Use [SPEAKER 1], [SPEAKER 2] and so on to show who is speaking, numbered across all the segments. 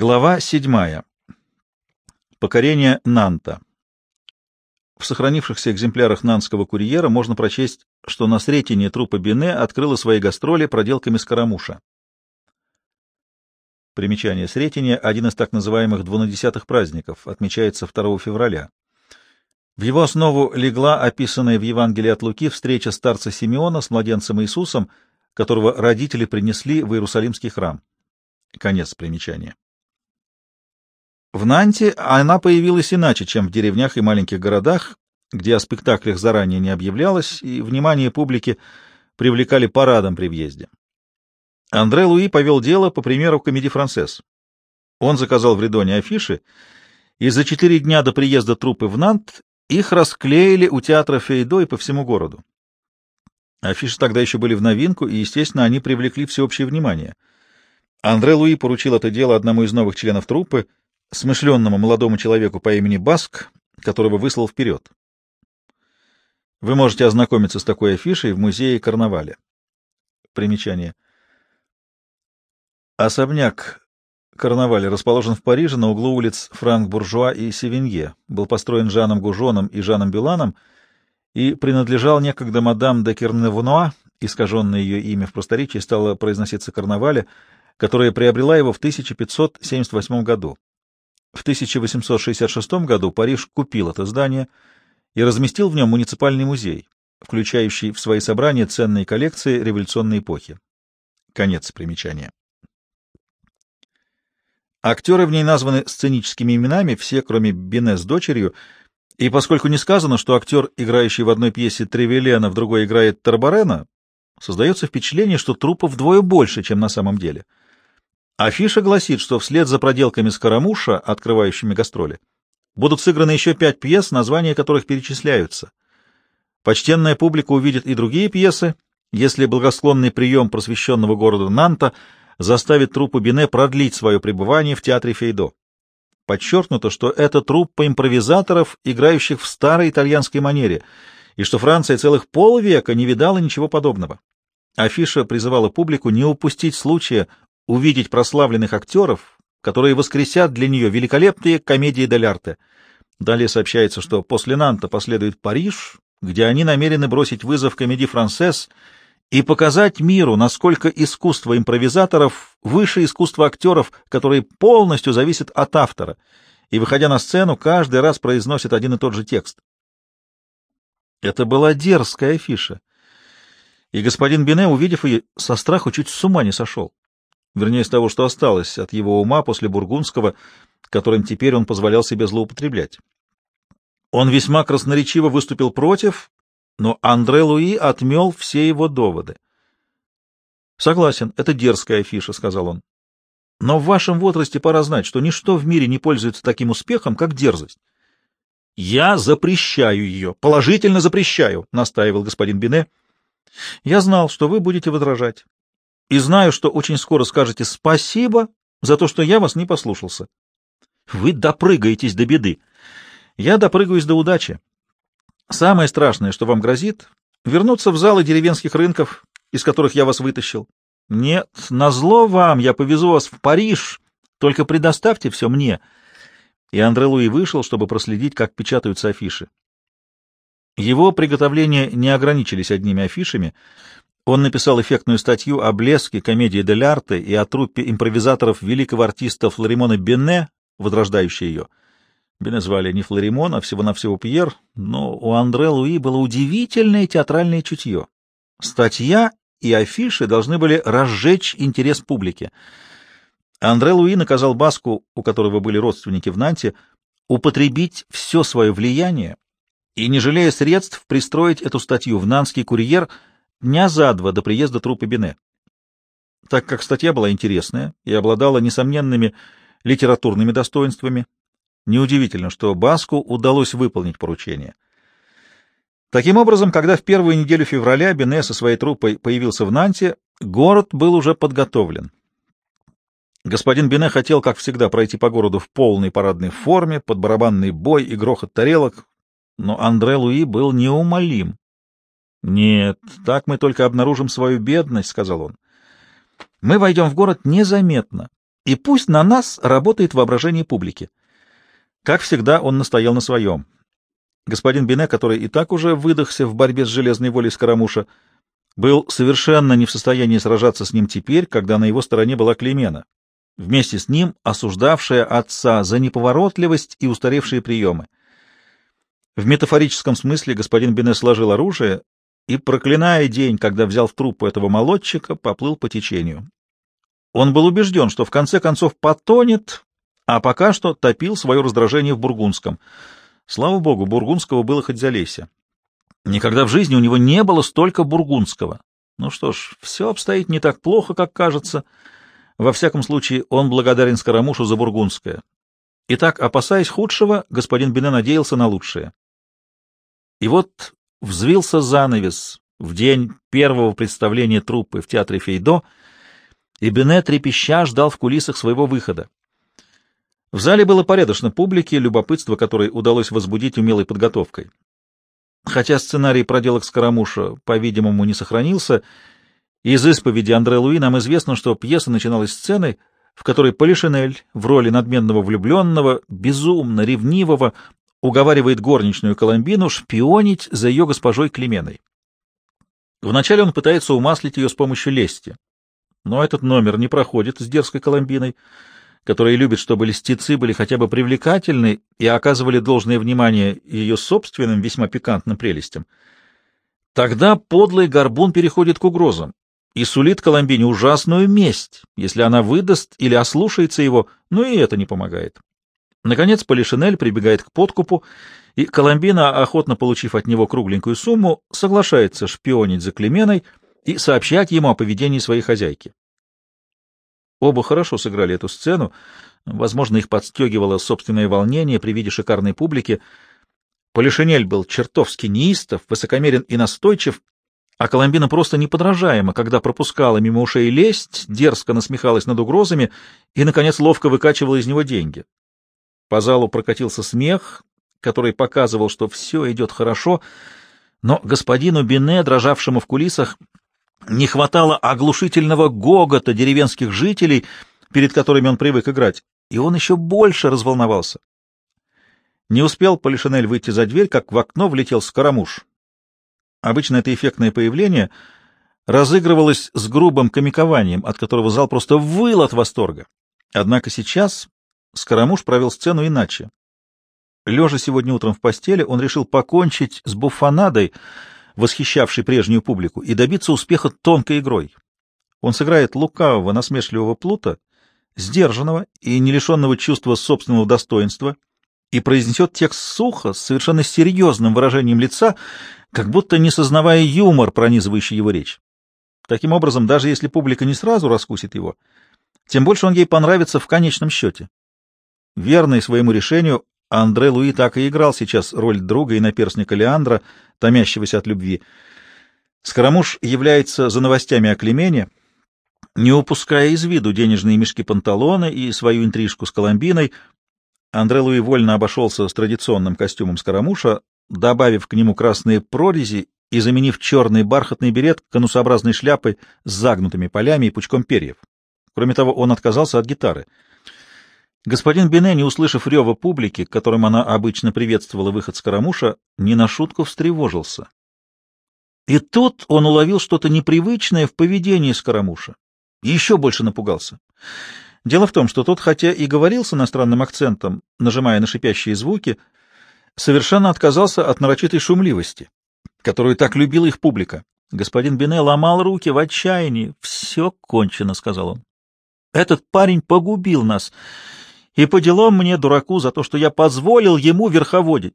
[SPEAKER 1] Глава 7. Покорение Нанта. В сохранившихся экземплярах нанского курьера можно прочесть, что на Сретении трупа Бине открыла свои гастроли проделками Скоромуша. Примечание Сретения — один из так называемых двунадесятых праздников, отмечается 2 февраля. В его основу легла описанная в Евангелии от Луки встреча старца Симеона с младенцем Иисусом, которого родители принесли в Иерусалимский храм. Конец примечания. В Нанте она появилась иначе, чем в деревнях и маленьких городах, где о спектаклях заранее не объявлялось, и внимание публики привлекали парадом при въезде. Андре Луи повел дело по примеру комедии «Францесс». Он заказал в Редоне афиши, и за четыре дня до приезда труппы в Нант их расклеили у театра Фейдо и по всему городу. Афиши тогда еще были в новинку, и, естественно, они привлекли всеобщее внимание. Андре Луи поручил это дело одному из новых членов труппы — смышленному молодому человеку по имени Баск, которого выслал вперед. Вы можете ознакомиться с такой афишей в музее Карнавале. Примечание. Особняк Карнавале расположен в Париже на углу улиц Франк-Буржуа и Севинье, был построен Жаном Гужоном и Жаном Бюланом и принадлежал некогда мадам де Керневунуа, искаженное ее имя в просторечии стало произноситься Карнавале, которая приобрела его в 1578 году. В 1866 году Париж купил это здание и разместил в нем муниципальный музей, включающий в свои собрания ценные коллекции революционной эпохи. Конец примечания. Актеры в ней названы сценическими именами, все, кроме Бине с дочерью, и поскольку не сказано, что актер, играющий в одной пьесе Тревелена, в другой играет Тарбарена, создается впечатление, что трупа вдвое больше, чем на самом деле — Афиша гласит, что вслед за проделками Скоромуша, открывающими гастроли, будут сыграны еще пять пьес, названия которых перечисляются. Почтенная публика увидит и другие пьесы, если благосклонный прием просвещенного города Нанта заставит труппу Бине продлить свое пребывание в театре Фейдо. Подчеркнуто, что это труппа импровизаторов, играющих в старой итальянской манере, и что Франция целых полвека не видала ничего подобного. Афиша призывала публику не упустить случая увидеть прославленных актеров, которые воскресят для нее великолепные комедии дель арте. Далее сообщается, что после Нанта последует Париж, где они намерены бросить вызов комедии «Францесс» и показать миру, насколько искусство импровизаторов выше искусства актеров, которые полностью зависят от автора, и, выходя на сцену, каждый раз произносит один и тот же текст. Это была дерзкая афиша, и господин Бине, увидев ее, со страху чуть с ума не сошел вернее, с того, что осталось от его ума после Бургундского, которым теперь он позволял себе злоупотреблять. Он весьма красноречиво выступил против, но Андре Луи отмел все его доводы. «Согласен, это дерзкая афиша», — сказал он. «Но в вашем возрасте пора знать, что ничто в мире не пользуется таким успехом, как дерзость». «Я запрещаю ее, положительно запрещаю», — настаивал господин Бине. «Я знал, что вы будете возражать и знаю, что очень скоро скажете спасибо за то, что я вас не послушался. Вы допрыгаетесь до беды. Я допрыгаюсь до удачи. Самое страшное, что вам грозит, вернуться в залы деревенских рынков, из которых я вас вытащил. Нет, назло вам, я повезу вас в Париж, только предоставьте все мне. И Андре Луи вышел, чтобы проследить, как печатаются афиши. Его приготовления не ограничились одними афишами — он написал эффектную статью о блеске комедии дель арте и о труппе импровизаторов великого артиста Флоримона Бене, возрождающей ее. Бене звали не Флоримон, а всего-навсего Пьер, но у Андре Луи было удивительное театральное чутье. Статья и афиши должны были разжечь интерес публики. Андре Луи наказал Баску, у которого были родственники в Нанте, употребить все свое влияние и, не жалея средств, пристроить эту статью в Нанский курьер — дня за два до приезда трупа Бине. Так как статья была интересная и обладала несомненными литературными достоинствами, неудивительно, что Баску удалось выполнить поручение. Таким образом, когда в первую неделю февраля Бине со своей труппой появился в Нанте, город был уже подготовлен. Господин Бине хотел, как всегда, пройти по городу в полной парадной форме, под барабанный бой и грохот тарелок, но Андре Луи был неумолим. «Нет, так мы только обнаружим свою бедность», — сказал он. «Мы войдем в город незаметно и пусть на нас работает воображение публики. Как всегда, он настоял на своем. Господин Бине, который и так уже выдохся в борьбе с железной волей Скоромуша, был совершенно не в состоянии сражаться с ним теперь, когда на его стороне была Клемена, вместе с ним осуждавшая отца за неповоротливость и устаревшие приемы. В метафорическом смысле господин Бине сложил оружие и, проклиная день, когда взял в труппу этого молодчика, поплыл по течению. Он был убежден, что в конце концов потонет, а пока что топил свое раздражение в Бургундском. Слава богу, Бургундского было хоть залейся. Никогда в жизни у него не было столько Бургундского. Ну что ж, все обстоит не так плохо, как кажется. Во всяком случае, он благодарен Скоромушу за Бургундское. Итак, опасаясь худшего, господин Бене надеялся на лучшее. И вот взвился занавес в день первого представления труппы в театре Фейдо, и Бене трепеща ждал в кулисах своего выхода. В зале было порядочно публики, любопытство которой удалось возбудить умелой подготовкой. Хотя сценарий проделок Скоромуша, по-видимому, не сохранился, из исповеди Андре Луи нам известно, что пьеса начиналась сценой, в которой Полишинель в роли надменного влюбленного, безумно ревнивого, уговаривает горничную Коломбину шпионить за ее госпожой Клеменой. Вначале он пытается умаслить ее с помощью лести, но этот номер не проходит с дерзкой Коломбиной, которая любит, чтобы льстецы были хотя бы привлекательны и оказывали должное внимание ее собственным весьма пикантным прелестям. Тогда подлый горбун переходит к угрозам и сулит Коломбине ужасную месть, если она выдаст или ослушается его, но и это не помогает. Наконец Полишинель прибегает к подкупу, и Коломбина, охотно получив от него кругленькую сумму, соглашается шпионить за Клеменой и сообщать ему о поведении своей хозяйки. Оба хорошо сыграли эту сцену, возможно, их подстегивало собственное волнение при виде шикарной публики. Полишинель был чертовски неистов, высокомерен и настойчив, а Коломбина просто неподражаема, когда пропускала мимо ушей лесть, дерзко насмехалась над угрозами и, наконец, ловко выкачивала из него деньги. По залу прокатился смех, который показывал, что все идет хорошо, но господину Бине, дрожавшему в кулисах, не хватало оглушительного гогота деревенских жителей, перед которыми он привык играть, и он еще больше разволновался. Не успел Полишинель выйти за дверь, как в окно влетел Скоромуш. Обычно это эффектное появление разыгрывалось с грубым комикованием, от которого зал просто выл от восторга. Однако сейчас Скоромуш провел сцену иначе. Лежа сегодня утром в постели, он решил покончить с буфанадой, восхищавшей прежнюю публику, и добиться успеха тонкой игрой. Он сыграет лукавого, насмешливого плута, сдержанного и не лишенного чувства собственного достоинства, и произнесет текст сухо, с совершенно серьезным выражением лица, как будто не сознавая юмор, пронизывающий его речь. Таким образом, даже если публика не сразу раскусит его, тем больше он ей понравится в конечном счете. Верный своему решению, Андре Луи так и играл сейчас роль друга и наперсника Леандра, томящегося от любви. Скоромуш является за новостями о Клемене, не упуская из виду денежные мешки панталона и свою интрижку с Коломбиной. Андре Луи вольно обошелся с традиционным костюмом Скоромуша, добавив к нему красные прорези и заменив черный бархатный берет конусообразной шляпой с загнутыми полями и пучком перьев. Кроме того, он отказался от гитары — Господин Бине, не услышав рева публики, которым она обычно приветствовала выход Скоромуша, не на шутку встревожился. И тут он уловил что-то непривычное в поведении Скоромуша. И еще больше напугался. Дело в том, что тот, хотя и говорил с иностранным акцентом, нажимая на шипящие звуки, совершенно отказался от нарочитой шумливости, которую так любила их публика. Господин Бине ломал руки в отчаянии. «Все кончено», — сказал он. «Этот парень погубил нас, и по делам мне, дураку, за то, что я позволил ему верховодить.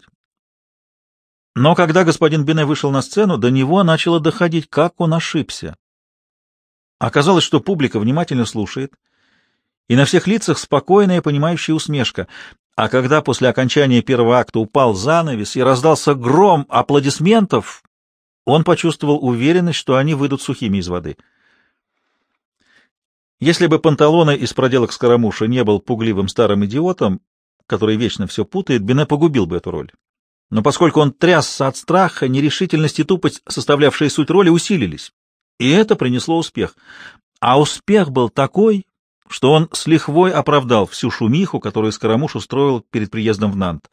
[SPEAKER 1] Но когда господин Бене вышел на сцену, до него начало доходить, как он ошибся. Оказалось, что публика внимательно слушает, и на всех лицах спокойная понимающая усмешка. А когда после окончания первого акта упал занавес и раздался гром аплодисментов, он почувствовал уверенность, что они выйдут сухими из воды — если бы Панталона из проделок Скоромуша не был пугливым старым идиотом, который вечно все путает, Бене погубил бы эту роль. Но поскольку он трясся от страха, нерешительность и тупость, составлявшие суть роли, усилились. И это принесло успех. А успех был такой, что он с лихвой оправдал всю шумиху, которую Скоромуш устроил перед приездом в Нант.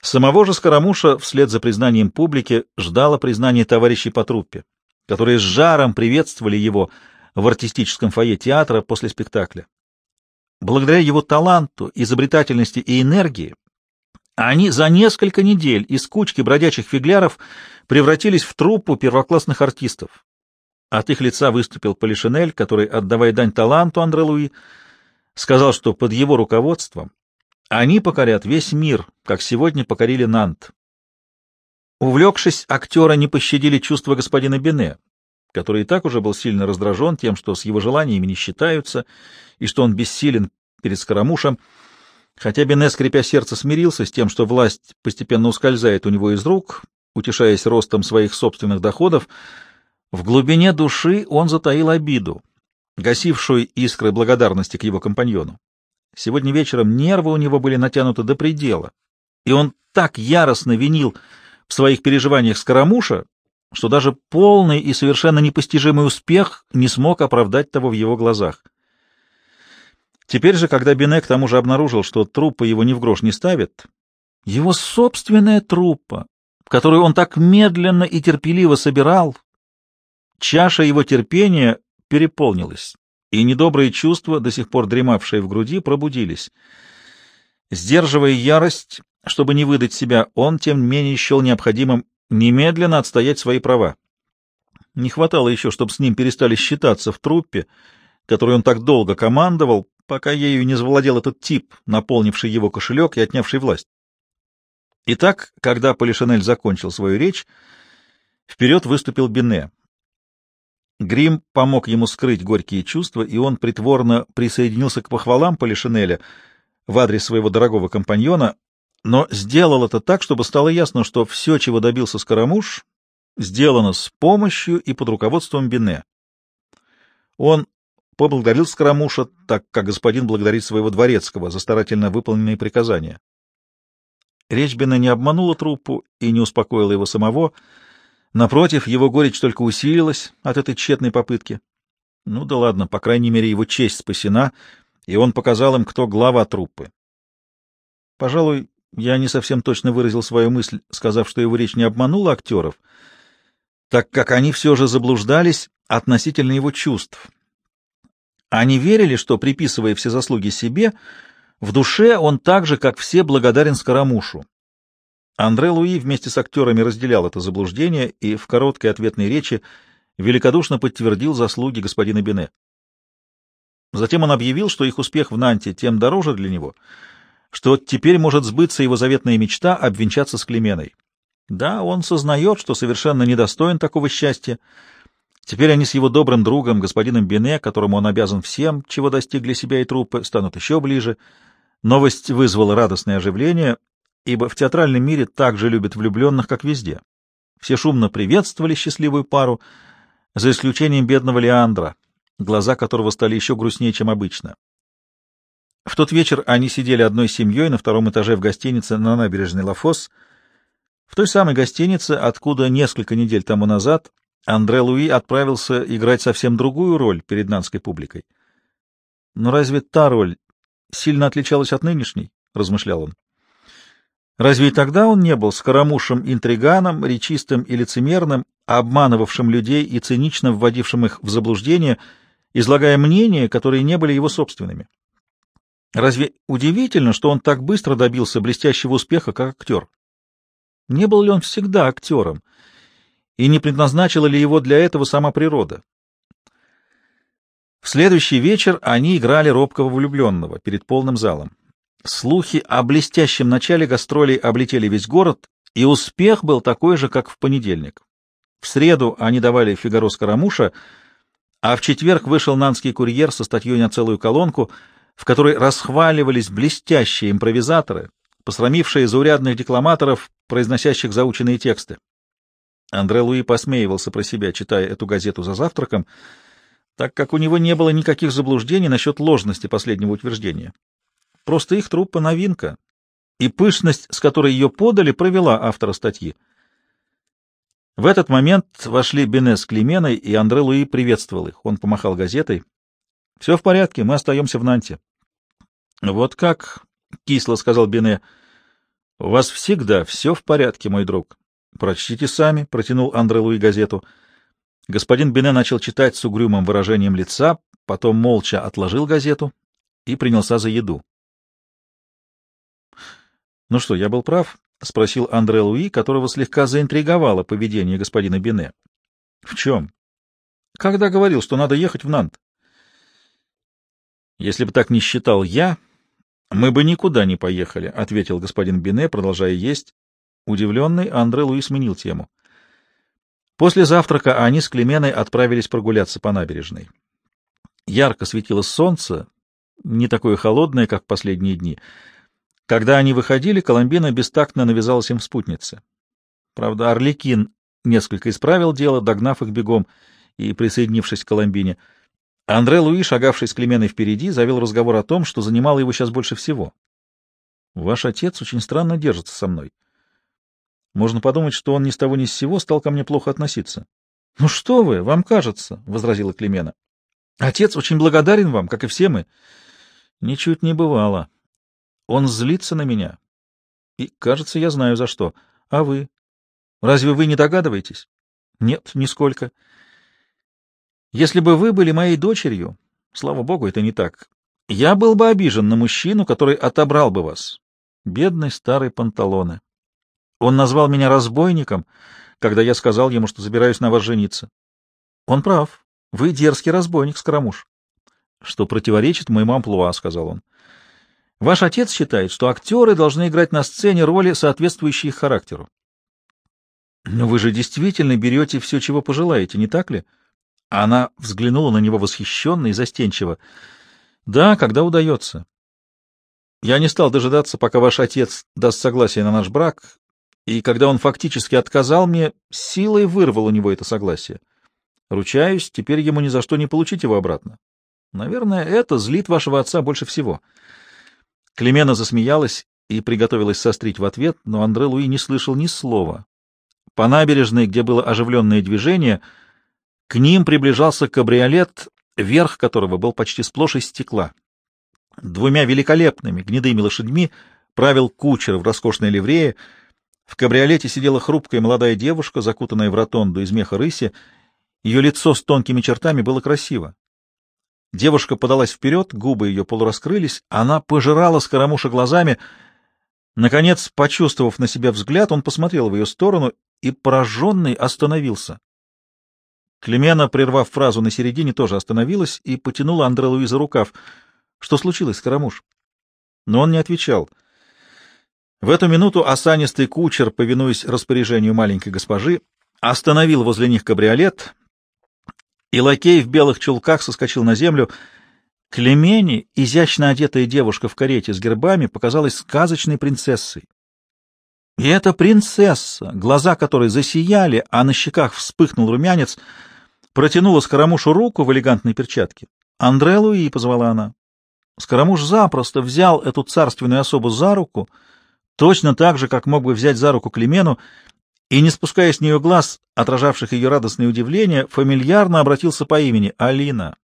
[SPEAKER 1] Самого же Скоромуша, вслед за признанием публики, ждало признание товарищей по труппе, которые с жаром приветствовали его в артистическом фойе театра после спектакля. Благодаря его таланту, изобретательности и энергии они за несколько недель из кучки бродячих фигляров превратились в труппу первоклассных артистов. От их лица выступил Полишинель, который, отдавая дань таланту Андре Луи, сказал, что под его руководством они покорят весь мир, как сегодня покорили Нант. Увлекшись, актера не пощадили чувства господина Бене, который и так уже был сильно раздражен тем, что с его желаниями не считаются, и что он бессилен перед Скоромушем, Хотя Бене, скрипя сердце, смирился с тем, что власть постепенно ускользает у него из рук, утешаясь ростом своих собственных доходов, в глубине души он затаил обиду, гасившую искры благодарности к его компаньону. Сегодня вечером нервы у него были натянуты до предела, и он так яростно винил в своих переживаниях Скоромуша, что даже полный и совершенно непостижимый успех не смог оправдать того в его глазах. Теперь же, когда Бине к тому же обнаружил, что трупа его ни в грош не ставит, его собственная трупа, которую он так медленно и терпеливо собирал, чаша его терпения переполнилась, и недобрые чувства, до сих пор дремавшие в груди, пробудились. Сдерживая ярость, чтобы не выдать себя, он, тем не менее, счел необходимым немедленно отстоять свои права. Не хватало еще, чтобы с ним перестали считаться в труппе, которой он так долго командовал, пока ею не завладел этот тип, наполнивший его кошелек и отнявший власть. Итак, когда Полишинель закончил свою речь, вперед выступил Бине. Грим помог ему скрыть горькие чувства, и он притворно присоединился к похвалам Полишинеля в адрес своего дорогого компаньона, но сделал это так, чтобы стало ясно, что все, чего добился Скоромуш, сделано с помощью и под руководством Бине. Он поблагодарил Скоромуша, так как господин благодарит своего дворецкого за старательно выполненные приказания. Речь Бена не обманула труппу и не успокоила его самого. Напротив, его горечь только усилилась от этой тщетной попытки. Ну да ладно, по крайней мере, его честь спасена, и он показал им, кто глава труппы. Пожалуй, я не совсем точно выразил свою мысль, сказав, что его речь не обманула актеров, так как они все же заблуждались относительно его чувств, они верили, что, приписывая все заслуги себе, в душе он так же, как все, благодарен Скоромушу. Андре Луи вместе с актерами разделял это заблуждение и в короткой ответной речи великодушно подтвердил заслуги господина Бене. Затем он объявил, что их успех в Нанте тем дороже для него, что теперь может сбыться его заветная мечта обвенчаться с Клеменой. Да, он сознает, что совершенно недостоин такого счастья, Теперь они с его добрым другом, господином Бене, которому он обязан всем, чего достигли себя и трупы, станут еще ближе. Новость вызвала радостное оживление, ибо в театральном мире так же любят влюбленных, как везде. Все шумно приветствовали счастливую пару, за исключением бедного Леандра, глаза которого стали еще грустнее, чем обычно. В тот вечер они сидели одной семьей на втором этаже в гостинице на набережной Лафос, в той самой гостинице, откуда несколько недель тому назад Андре Луи отправился играть совсем другую роль перед нанской публикой. Но разве та роль сильно отличалась от нынешней? — размышлял он. Разве и тогда он не был скоромушим интриганом, речистым и лицемерным, обманывавшим людей и цинично вводившим их в заблуждение, излагая мнения, которые не были его собственными? Разве удивительно, что он так быстро добился блестящего успеха как актер? Не был ли он всегда актером? — и не предназначила ли его для этого сама природа. В следующий вечер они играли робкого влюбленного перед полным залом. Слухи о блестящем начале гастролей облетели весь город, и успех был такой же, как в понедельник. В среду они давали «Фигаро Скоромуша», а в четверг вышел нанский курьер со статьей на целую колонку, в которой расхваливались блестящие импровизаторы, посрамившие заурядных декламаторов, произносящих заученные тексты. Андре Луи посмеивался про себя, читая эту газету за завтраком, так как у него не было никаких заблуждений насчет ложности последнего утверждения. Просто их труппа — новинка, и пышность, с которой ее подали, провела автора статьи. В этот момент вошли Бене с Клеменой, и Андре Луи приветствовал их. Он помахал газетой. — Все в порядке, мы остаемся в Нанте. — Вот как, — кисло сказал Бене, — у вас всегда все в порядке, мой друг. — Прочтите сами, — протянул Андре Луи газету. Господин Бене начал читать с угрюмым выражением лица, потом молча отложил газету и принялся за еду. — Ну что, я был прав? — спросил Андре Луи, которого слегка заинтриговало поведение господина Бене. — В чем? — Когда говорил, что надо ехать в Нант. — Если бы так не считал я, мы бы никуда не поехали, — ответил господин Бене, продолжая есть. Удивленный, Андре Луи сменил тему. После завтрака они с Клеменой отправились прогуляться по набережной. Ярко светило солнце, не такое холодное, как в последние дни. Когда они выходили, Коломбина бестактно навязалась им в спутнице. Правда, Орликин несколько исправил дело, догнав их бегом и присоединившись к Коломбине. Андре Луи, шагавший с Клеменой впереди, завел разговор о том, что занимало его сейчас больше всего. «Ваш отец очень странно держится со мной. Можно подумать, что он ни с того ни с сего стал ко мне плохо относиться. — Ну что вы, вам кажется, — возразила Климена. — Отец очень благодарен вам, как и все мы. — Ничуть не бывало. Он злится на меня. И, кажется, я знаю за что. А вы? Разве вы не догадываетесь? — Нет, нисколько. Если бы вы были моей дочерью, слава богу, это не так, я был бы обижен на мужчину, который отобрал бы вас. Бедный старый панталоны. Он назвал меня разбойником, когда я сказал ему, что собираюсь на вас жениться. Он прав. Вы дерзкий разбойник, Скоромуш. Что противоречит моему амплуа, — сказал он. Ваш отец считает, что актеры должны играть на сцене роли, соответствующие их характеру. Но вы же действительно берете все, чего пожелаете, не так ли? Она взглянула на него восхищенно и застенчиво. Да, когда удается. Я не стал дожидаться, пока ваш отец даст согласие на наш брак, и когда он фактически отказал мне, силой вырвал у него это согласие. Ручаюсь, теперь ему ни за что не получить его обратно. Наверное, это злит вашего отца больше всего. Клемена засмеялась и приготовилась сострить в ответ, но Андре Луи не слышал ни слова. По набережной, где было оживленное движение, к ним приближался кабриолет, верх которого был почти сплошь из стекла. Двумя великолепными гнедыми лошадьми правил кучер в роскошной ливрее — в кабриолете сидела хрупкая молодая девушка, закутанная в ротонду из меха рыси. Ее лицо с тонкими чертами было красиво. Девушка подалась вперед, губы ее полураскрылись, она пожирала скоромуша глазами. Наконец, почувствовав на себя взгляд, он посмотрел в ее сторону и, пораженный, остановился. Клемена, прервав фразу на середине, тоже остановилась и потянула Андре Луи за рукав. — Что случилось, Скоромуш? Но он не отвечал — в эту минуту осанистый кучер, повинуясь распоряжению маленькой госпожи, остановил возле них кабриолет, и лакей в белых чулках соскочил на землю. Клемени, изящно одетая девушка в карете с гербами, показалась сказочной принцессой. И эта принцесса, глаза которой засияли, а на щеках вспыхнул румянец, протянула Скоромушу руку в элегантной перчатке. «Андре Луи», — позвала она. Скоромуш запросто взял эту царственную особу за руку — точно так же, как мог бы взять за руку Клемену, и, не спуская с нее глаз, отражавших ее радостное удивление, фамильярно обратился по имени Алина.